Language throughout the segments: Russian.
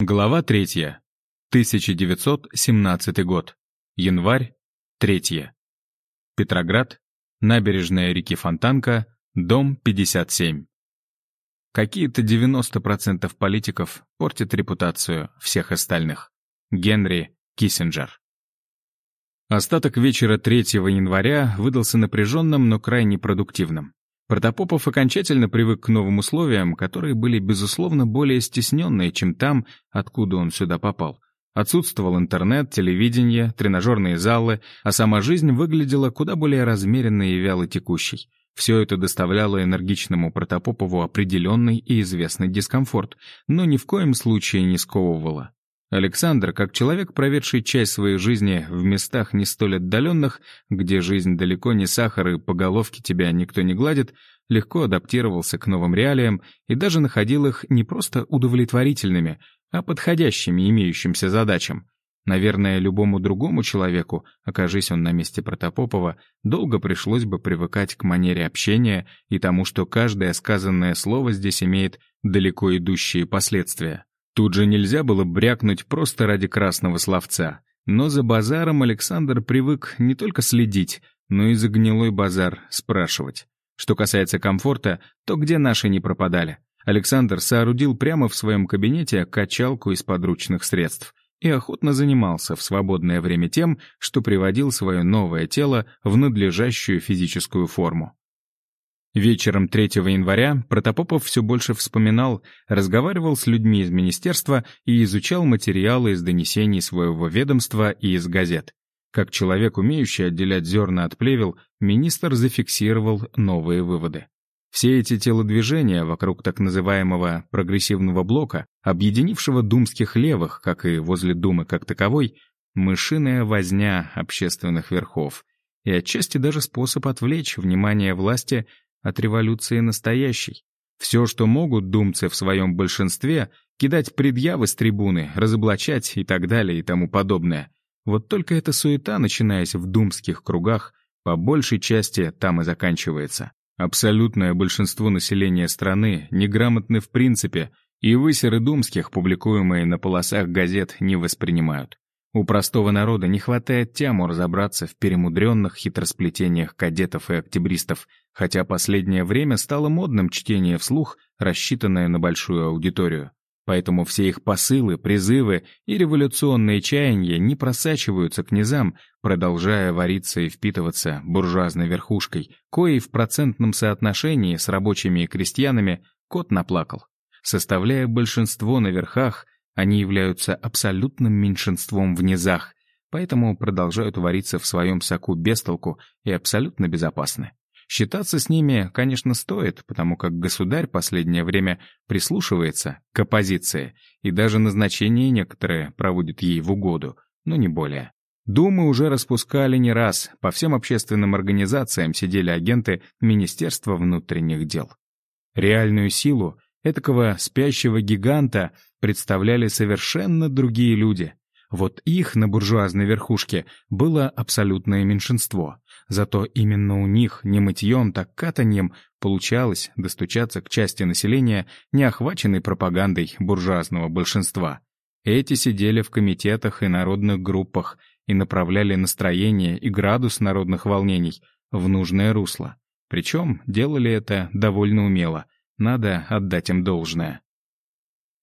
Глава 3. 1917 год. Январь. 3. Петроград. Набережная реки Фонтанка. Дом 57. Какие-то 90% политиков портят репутацию всех остальных. Генри Киссинджер. Остаток вечера 3 января выдался напряженным, но крайне продуктивным. Протопопов окончательно привык к новым условиям, которые были, безусловно, более стесненные, чем там, откуда он сюда попал. Отсутствовал интернет, телевидение, тренажерные залы, а сама жизнь выглядела куда более размеренной и вяло текущей. Все это доставляло энергичному Протопопову определенный и известный дискомфорт, но ни в коем случае не сковывало. Александр, как человек, проведший часть своей жизни в местах не столь отдаленных, где жизнь далеко не сахар и по головке тебя никто не гладит, легко адаптировался к новым реалиям и даже находил их не просто удовлетворительными, а подходящими имеющимся задачам. Наверное, любому другому человеку, окажись он на месте Протопопова, долго пришлось бы привыкать к манере общения и тому, что каждое сказанное слово здесь имеет далеко идущие последствия. Тут же нельзя было брякнуть просто ради красного словца. Но за базаром Александр привык не только следить, но и за гнилой базар спрашивать. Что касается комфорта, то где наши не пропадали? Александр соорудил прямо в своем кабинете качалку из подручных средств и охотно занимался в свободное время тем, что приводил свое новое тело в надлежащую физическую форму. Вечером 3 января Протопопов все больше вспоминал, разговаривал с людьми из министерства и изучал материалы из донесений своего ведомства и из газет. Как человек, умеющий отделять зерна от плевел, министр зафиксировал новые выводы. Все эти телодвижения вокруг так называемого «прогрессивного блока», объединившего думских левых, как и возле Думы как таковой, мышиная возня общественных верхов и отчасти даже способ отвлечь внимание власти от революции настоящей. Все, что могут думцы в своем большинстве, кидать предъявы с трибуны, разоблачать и так далее и тому подобное. Вот только эта суета, начинаясь в думских кругах, по большей части там и заканчивается. Абсолютное большинство населения страны неграмотны в принципе, и высеры думских, публикуемые на полосах газет, не воспринимают. У простого народа не хватает тяму разобраться в перемудренных хитросплетениях кадетов и октябристов, хотя последнее время стало модным чтение вслух, рассчитанное на большую аудиторию. Поэтому все их посылы, призывы и революционные чаяния не просачиваются к низам, продолжая вариться и впитываться буржуазной верхушкой, коей в процентном соотношении с рабочими и крестьянами кот наплакал. Составляя большинство на верхах — они являются абсолютным меньшинством в низах, поэтому продолжают вариться в своем соку без толку и абсолютно безопасны. Считаться с ними, конечно, стоит, потому как государь последнее время прислушивается к оппозиции и даже назначение некоторые проводит ей в угоду, но не более. Думы уже распускали не раз, по всем общественным организациям сидели агенты Министерства внутренних дел. Реальную силу этакого спящего гиганта представляли совершенно другие люди. Вот их на буржуазной верхушке было абсолютное меньшинство. Зато именно у них не мытьем, так катаньем получалось достучаться к части населения, не охваченной пропагандой буржуазного большинства. Эти сидели в комитетах и народных группах и направляли настроение и градус народных волнений в нужное русло. Причем делали это довольно умело. Надо отдать им должное.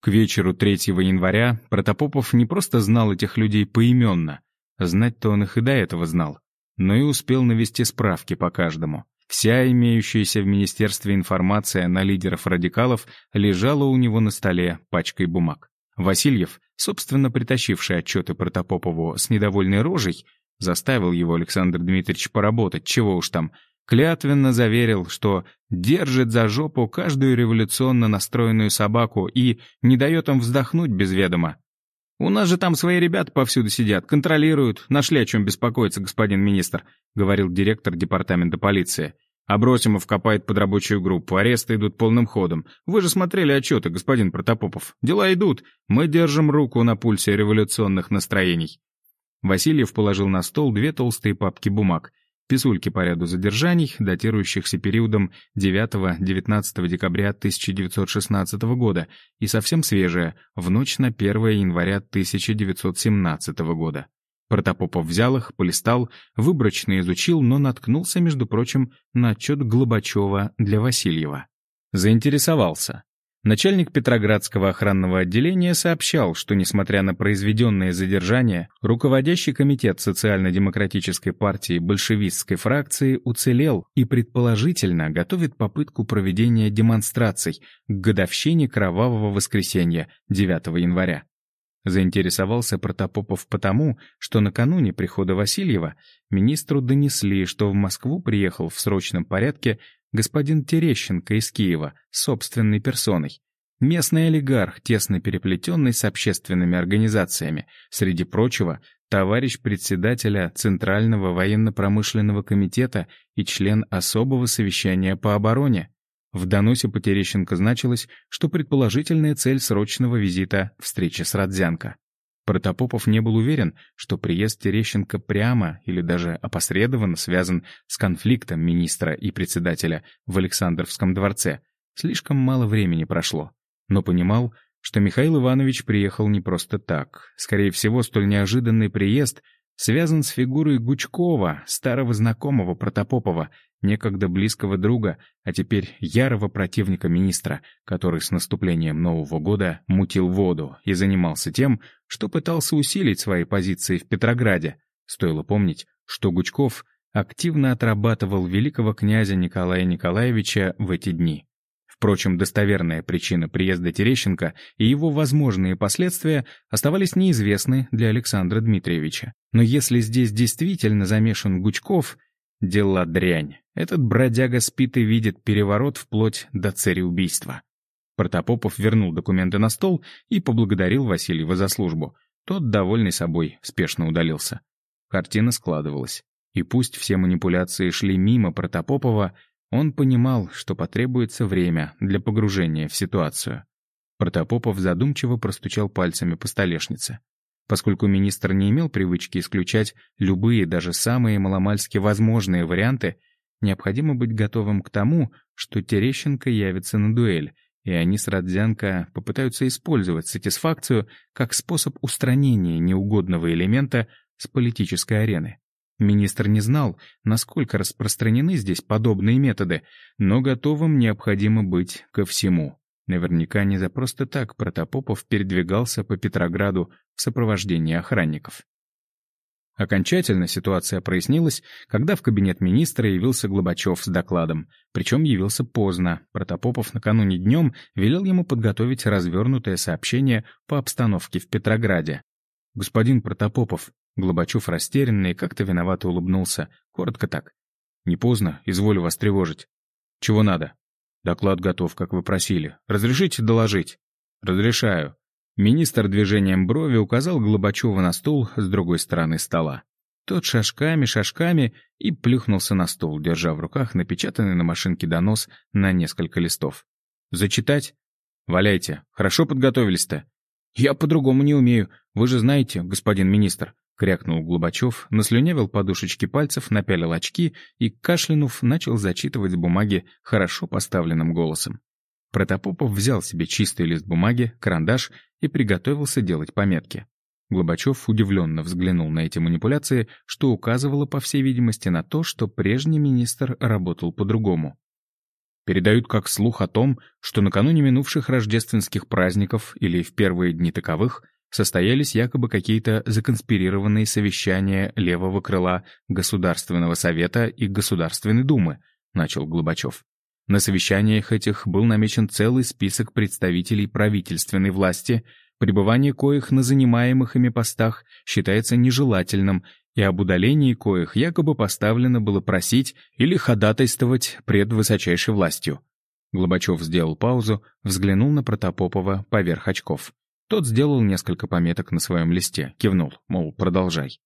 К вечеру 3 января Протопопов не просто знал этих людей поименно, знать-то он их и до этого знал, но и успел навести справки по каждому. Вся имеющаяся в Министерстве информация на лидеров радикалов лежала у него на столе пачкой бумаг. Васильев, собственно притащивший отчеты Протопопову с недовольной рожей, заставил его Александр Дмитриевич поработать, чего уж там, клятвенно заверил, что держит за жопу каждую революционно настроенную собаку и не дает им вздохнуть без ведома. «У нас же там свои ребята повсюду сидят, контролируют, нашли о чем беспокоиться, господин министр», говорил директор департамента полиции. «Абросимов копает под рабочую группу, аресты идут полным ходом. Вы же смотрели отчеты, господин Протопопов. Дела идут. Мы держим руку на пульсе революционных настроений». Васильев положил на стол две толстые папки бумаг — писульки по ряду задержаний, датирующихся периодом 9-19 декабря 1916 года, и совсем свежая, в ночь на 1 января 1917 года. Протопопов взял их, полистал, выборочно изучил, но наткнулся, между прочим, на отчет Глобачева для Васильева. Заинтересовался. Начальник Петроградского охранного отделения сообщал, что, несмотря на произведенные задержания, руководящий комитет социально-демократической партии большевистской фракции уцелел и, предположительно, готовит попытку проведения демонстраций к годовщине Кровавого воскресенья 9 января. Заинтересовался Протопопов потому, что накануне прихода Васильева министру донесли, что в Москву приехал в срочном порядке господин Терещенко из Киева, собственной персоной. Местный олигарх, тесно переплетенный с общественными организациями. Среди прочего, товарищ председателя Центрального военно-промышленного комитета и член особого совещания по обороне. В доносе по Терещенко значилось, что предположительная цель срочного визита — встреча с Родзянко. Протопопов не был уверен, что приезд Терещенко прямо или даже опосредованно связан с конфликтом министра и председателя в Александровском дворце. Слишком мало времени прошло. Но понимал, что Михаил Иванович приехал не просто так. Скорее всего, столь неожиданный приезд связан с фигурой Гучкова, старого знакомого Протопопова, некогда близкого друга, а теперь ярого противника министра, который с наступлением Нового года мутил воду и занимался тем, что пытался усилить свои позиции в Петрограде. Стоило помнить, что Гучков активно отрабатывал великого князя Николая Николаевича в эти дни. Впрочем, достоверная причина приезда Терещенко и его возможные последствия оставались неизвестны для Александра Дмитриевича. Но если здесь действительно замешан Гучков, дела дрянь. Этот бродяга спит и видит переворот вплоть до цареубийства. Протопопов вернул документы на стол и поблагодарил Васильева за службу. Тот, довольный собой, спешно удалился. Картина складывалась. И пусть все манипуляции шли мимо Протопопова, он понимал, что потребуется время для погружения в ситуацию. Протопопов задумчиво простучал пальцами по столешнице. Поскольку министр не имел привычки исключать любые, даже самые маломальски возможные варианты, необходимо быть готовым к тому, что Терещенко явится на дуэль, и они с Родзянко попытаются использовать сатисфакцию как способ устранения неугодного элемента с политической арены. Министр не знал, насколько распространены здесь подобные методы, но готовым необходимо быть ко всему. Наверняка не за просто так Протопопов передвигался по Петрограду в сопровождении охранников. Окончательно ситуация прояснилась, когда в кабинет министра явился Глобачев с докладом. Причем явился поздно. Протопопов накануне днем велел ему подготовить развернутое сообщение по обстановке в Петрограде. «Господин Протопопов, Глобачев растерянный как-то виновато улыбнулся. Коротко так. «Не поздно, изволю вас тревожить». «Чего надо?» «Доклад готов, как вы просили. Разрешите доложить?» «Разрешаю». Министр движением брови указал Глобачева на стул с другой стороны стола. Тот шажками-шажками и плюхнулся на стол, держа в руках напечатанный на машинке донос на несколько листов. «Зачитать?» «Валяйте. Хорошо подготовились-то?» «Я по-другому не умею. Вы же знаете, господин министр. — крякнул Глубачев, наслюнявил подушечки пальцев, напялил очки и, кашлянув, начал зачитывать бумаги хорошо поставленным голосом. Протопопов взял себе чистый лист бумаги, карандаш и приготовился делать пометки. Глубачев удивленно взглянул на эти манипуляции, что указывало, по всей видимости, на то, что прежний министр работал по-другому. Передают как слух о том, что накануне минувших рождественских праздников или в первые дни таковых — состоялись якобы какие-то законспирированные совещания левого крыла Государственного совета и Государственной думы, начал Глубачев. На совещаниях этих был намечен целый список представителей правительственной власти, пребывание коих на занимаемых ими постах считается нежелательным, и об удалении коих якобы поставлено было просить или ходатайствовать пред высочайшей властью. Глобачев сделал паузу, взглянул на Протопопова поверх очков. Тот сделал несколько пометок на своем листе, кивнул, мол, продолжай.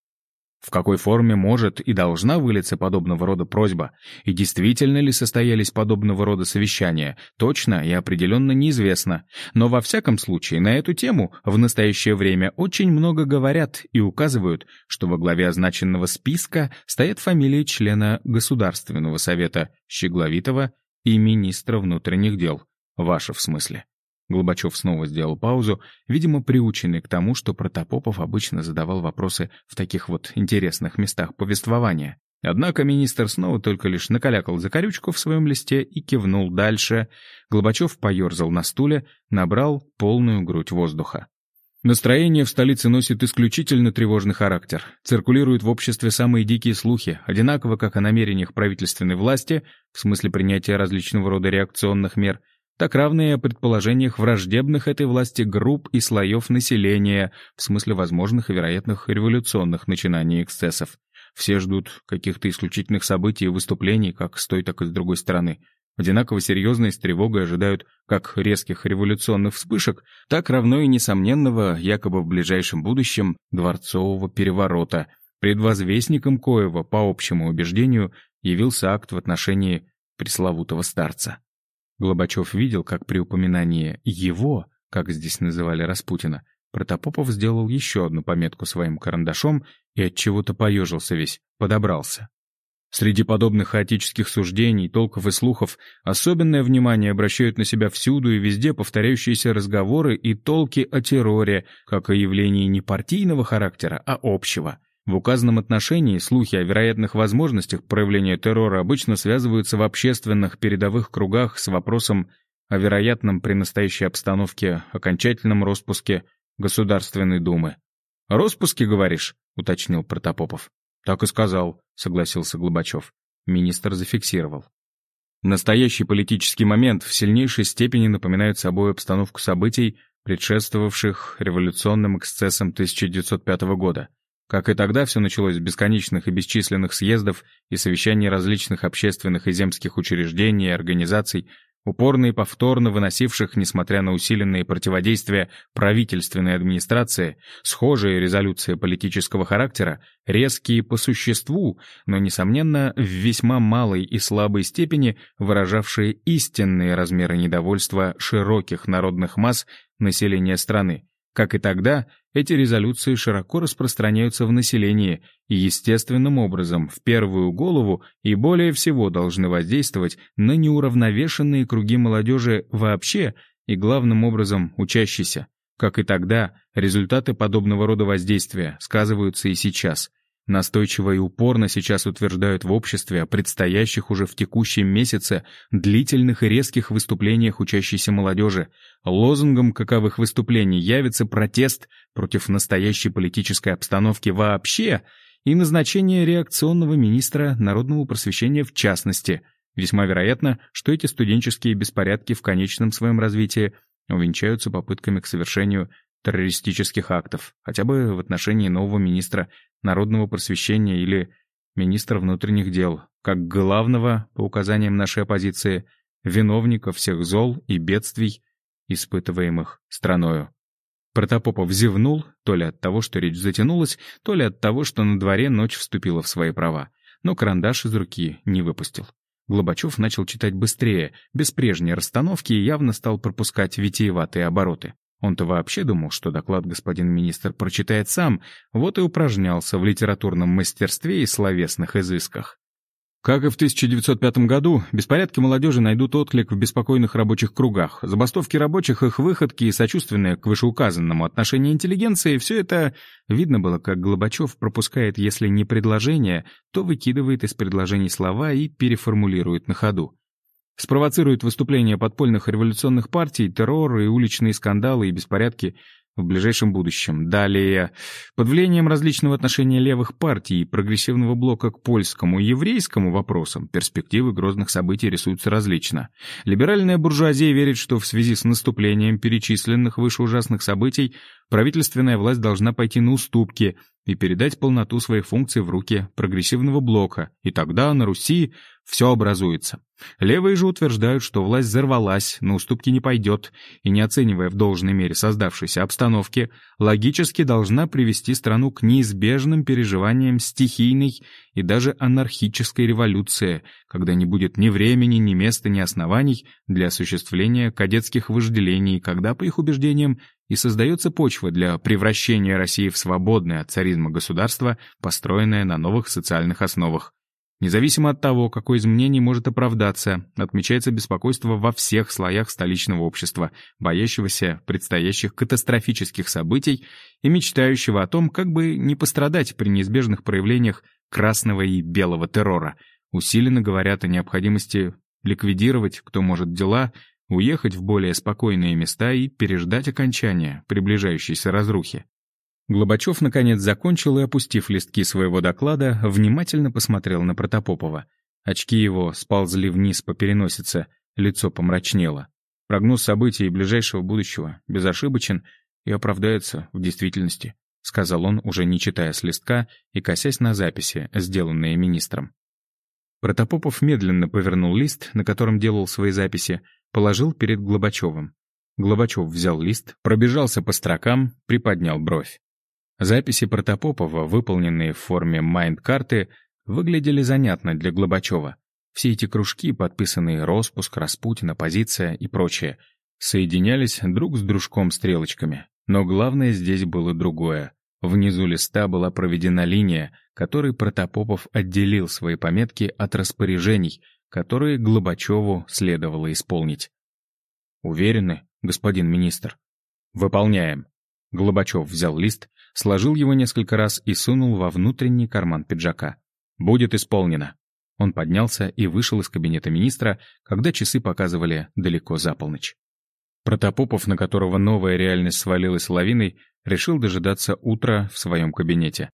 В какой форме может и должна вылиться подобного рода просьба? И действительно ли состоялись подобного рода совещания? Точно и определенно неизвестно. Но во всяком случае на эту тему в настоящее время очень много говорят и указывают, что во главе означенного списка стоят фамилии члена Государственного совета Щегловитова и министра внутренних дел. Ваша в смысле. Глобачев снова сделал паузу, видимо, приученный к тому, что Протопопов обычно задавал вопросы в таких вот интересных местах повествования. Однако министр снова только лишь накалякал закорючку в своем листе и кивнул дальше. Глобачев поерзал на стуле, набрал полную грудь воздуха. Настроение в столице носит исключительно тревожный характер. Циркулируют в обществе самые дикие слухи, одинаково как о намерениях правительственной власти, в смысле принятия различного рода реакционных мер, так равные о предположениях враждебных этой власти групп и слоев населения, в смысле возможных и вероятных революционных начинаний и эксцессов. Все ждут каких-то исключительных событий и выступлений, как с той, так и с другой стороны. Одинаково серьезно и с тревогой ожидают как резких революционных вспышек, так равно и несомненного, якобы в ближайшем будущем, дворцового переворота. Предвозвестником коего, по общему убеждению, явился акт в отношении пресловутого старца. Глобачев видел, как при упоминании «его», как здесь называли Распутина, Протопопов сделал еще одну пометку своим карандашом и от чего то поежился весь, подобрался. Среди подобных хаотических суждений, толков и слухов особенное внимание обращают на себя всюду и везде повторяющиеся разговоры и толки о терроре, как о явлении не партийного характера, а общего — в указанном отношении слухи о вероятных возможностях проявления террора обычно связываются в общественных передовых кругах с вопросом о вероятном при настоящей обстановке окончательном распуске Государственной Думы. «Роспуске, говоришь?» — уточнил Протопопов. «Так и сказал», — согласился Глобачев. Министр зафиксировал. Настоящий политический момент в сильнейшей степени напоминает собой обстановку событий, предшествовавших революционным эксцессам 1905 года. Как и тогда, все началось с бесконечных и бесчисленных съездов и совещаний различных общественных и земских учреждений и организаций, упорно и повторно выносивших, несмотря на усиленные противодействия правительственной администрации, схожие резолюции политического характера, резкие по существу, но, несомненно, в весьма малой и слабой степени выражавшие истинные размеры недовольства широких народных масс населения страны, как и тогда, эти резолюции широко распространяются в населении и естественным образом в первую голову и более всего должны воздействовать на неуравновешенные круги молодежи вообще и главным образом учащейся. Как и тогда, результаты подобного рода воздействия сказываются и сейчас – Настойчиво и упорно сейчас утверждают в обществе о предстоящих уже в текущем месяце длительных и резких выступлениях учащейся молодежи. Лозунгом каковых выступлений явится протест против настоящей политической обстановки вообще и назначение реакционного министра народного просвещения в частности. Весьма вероятно, что эти студенческие беспорядки в конечном своем развитии увенчаются попытками к совершению террористических актов, хотя бы в отношении нового министра народного просвещения или министра внутренних дел, как главного, по указаниям нашей оппозиции, виновника всех зол и бедствий, испытываемых страною. Протопопов зевнул, то ли от того, что речь затянулась, то ли от того, что на дворе ночь вступила в свои права, но карандаш из руки не выпустил. Глобачев начал читать быстрее, без прежней расстановки и явно стал пропускать витиеватые обороты. Он-то вообще думал, что доклад господин министр прочитает сам, вот и упражнялся в литературном мастерстве и словесных изысках. Как и в 1905 году, беспорядки молодежи найдут отклик в беспокойных рабочих кругах. Забастовки рабочих, их выходки и сочувственное к вышеуказанному отношение интеллигенции — все это видно было, как Глобачев пропускает, если не предложение, то выкидывает из предложений слова и переформулирует на ходу спровоцирует выступления подпольных революционных партий, террор и уличные скандалы и беспорядки в ближайшем будущем. Далее, под влиянием различного отношения левых партий и прогрессивного блока к польскому и еврейскому вопросам перспективы грозных событий рисуются различно. Либеральная буржуазия верит, что в связи с наступлением перечисленных выше ужасных событий правительственная власть должна пойти на уступки и передать полноту своих функций в руки прогрессивного блока, и тогда на Руси все образуется. Левые же утверждают, что власть взорвалась, на уступки не пойдет, и не оценивая в должной мере создавшейся обстановки, логически должна привести страну к неизбежным переживаниям стихийной и даже анархической революции, когда не будет ни времени, ни места, ни оснований для осуществления кадетских вожделений, когда, по их убеждениям, и создается почва для превращения России в свободное от царизма государство, построенное на новых социальных основах. Независимо от того, какое из мнений может оправдаться, отмечается беспокойство во всех слоях столичного общества, боящегося предстоящих катастрофических событий и мечтающего о том, как бы не пострадать при неизбежных проявлениях красного и белого террора. Усиленно говорят о необходимости ликвидировать, кто может дела, уехать в более спокойные места и переждать окончание приближающейся разрухи. Глобачев, наконец, закончил и, опустив листки своего доклада, внимательно посмотрел на Протопопова. Очки его сползли вниз по переносице, лицо помрачнело. Прогноз событий ближайшего будущего безошибочен и оправдается в действительности, сказал он, уже не читая с листка и косясь на записи, сделанные министром. Протопопов медленно повернул лист, на котором делал свои записи, положил перед Глобачевым. Глобачев взял лист, пробежался по строкам, приподнял бровь. Записи Протопопова, выполненные в форме майнд-карты, выглядели занятно для Глобачева. Все эти кружки, подписанные «Роспуск», «Распутина», «Позиция» и прочее, соединялись друг с дружком стрелочками. Но главное здесь было другое. Внизу листа была проведена линия, которой Протопопов отделил свои пометки от распоряжений, которые Глобачеву следовало исполнить. «Уверены, господин министр?» «Выполняем». Глобачев взял лист, сложил его несколько раз и сунул во внутренний карман пиджака. «Будет исполнено». Он поднялся и вышел из кабинета министра, когда часы показывали далеко за полночь. Протопопов, на которого новая реальность свалилась лавиной, решил дожидаться утра в своем кабинете.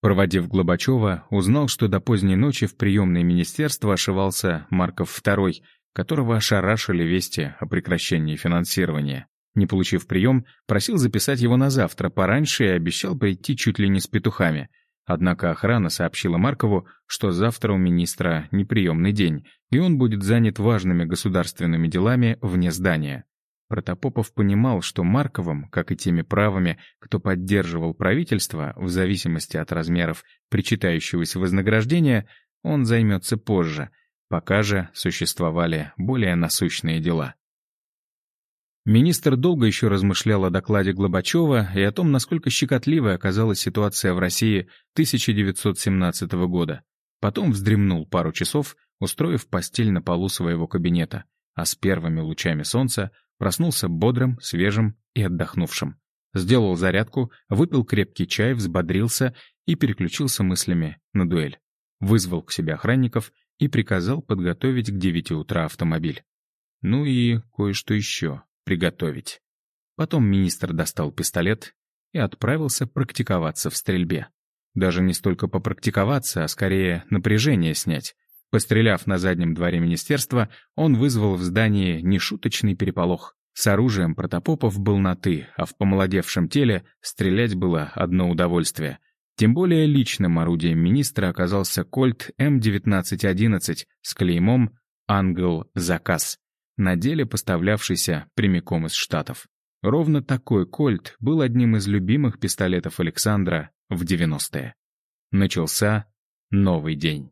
Проводив Глобачева, узнал, что до поздней ночи в приемное министерство ошивался Марков II, которого ошарашили вести о прекращении финансирования. Не получив прием, просил записать его на завтра пораньше и обещал прийти чуть ли не с петухами. Однако охрана сообщила Маркову, что завтра у министра неприемный день, и он будет занят важными государственными делами вне здания. Протопопов понимал, что Марковым, как и теми правыми, кто поддерживал правительство, в зависимости от размеров причитающегося вознаграждения, он займется позже, пока же существовали более насущные дела. Министр долго еще размышлял о докладе Глобачева и о том, насколько щекотливой оказалась ситуация в России 1917 года. Потом вздремнул пару часов, устроив постель на полу своего кабинета, а с первыми лучами солнца проснулся бодрым, свежим и отдохнувшим. Сделал зарядку, выпил крепкий чай, взбодрился и переключился мыслями на дуэль. Вызвал к себе охранников и приказал подготовить к 9 утра автомобиль. Ну и кое-что еще приготовить. Потом министр достал пистолет и отправился практиковаться в стрельбе. Даже не столько попрактиковаться, а скорее напряжение снять. Постреляв на заднем дворе министерства, он вызвал в здании нешуточный переполох. С оружием протопопов был на «ты», а в помолодевшем теле стрелять было одно удовольствие. Тем более личным орудием министра оказался кольт М1911 с клеймом «Ангел Заказ» на деле поставлявшийся прямиком из Штатов. Ровно такой кольт был одним из любимых пистолетов Александра в 90-е. Начался новый день.